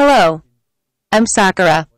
Hello, I'm Sakura.